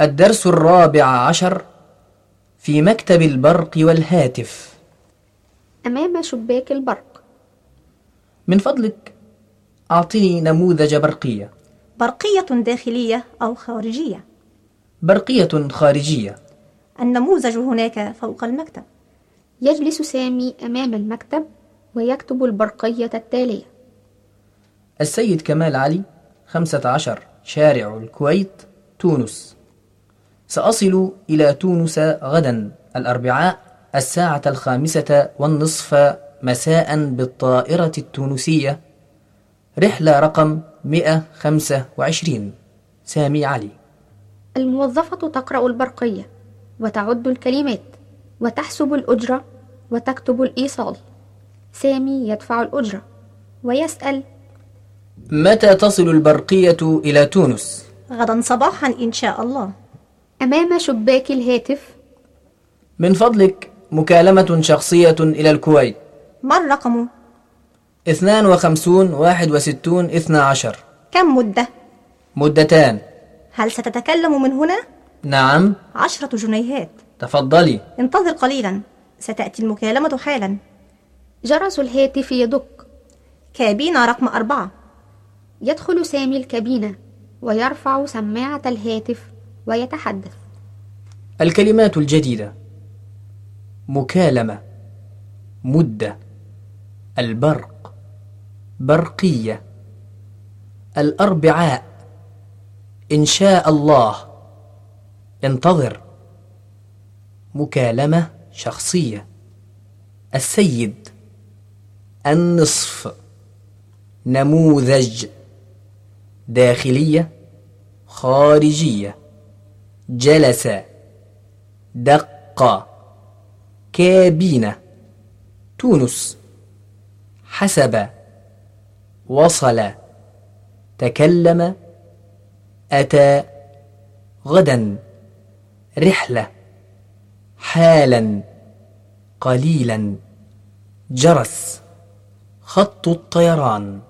الدرس الرابع عشر في مكتب البرق والهاتف. أمام شباك البرق. من فضلك أعطني نموذج برقية. برقية داخلية أو خارجية. برقية خارجية. النموذج هناك فوق المكتب. يجلس سامي أمام المكتب ويكتب البرقية التالية. السيد كمال علي خمسة عشر شارع الكويت تونس. سأصل إلى تونس غدا الأربعاء الساعة الخامسة والنصف مساء بالطائرة التونسية. رحلة رقم 125 سامي علي. الموظفة تقرأ البرقية وتعد الكلمات وتحسب الأجرة وتكتب الإيصال. سامي يدفع الأجرة ويسأل. متى تصل البرقية إلى تونس؟ غدا صباحا إن شاء الله. أمام شباك الهاتف. من فضلك مكالمة شخصية إلى الكويت. ما الرقم؟ اثنان وخمسون واحد وستون اثنى عشر. كم مدة؟ مدتان. هل ستتكلم من هنا؟ نعم. عشرة جنيهات. تفضلي. انتظر قليلا. ستأتي المكالمة حالا. جرس الهاتف يدق كابينة رقم أربعة. يدخل سامي الكابينة ويرفع سماعة الهاتف. ويتحدث. الكلمات الجديدة. مكالمة. مدة. البرق. برقية. الأربعاء. إن شاء الله. انتظر. مكالمة شخصية. السيد. النصف. نموذج. داخلية. خارجية. جلس دق كابينة تونس حسب وصل تكلم أتى غدا رحلة حالا قليلا جرس خط الطيران.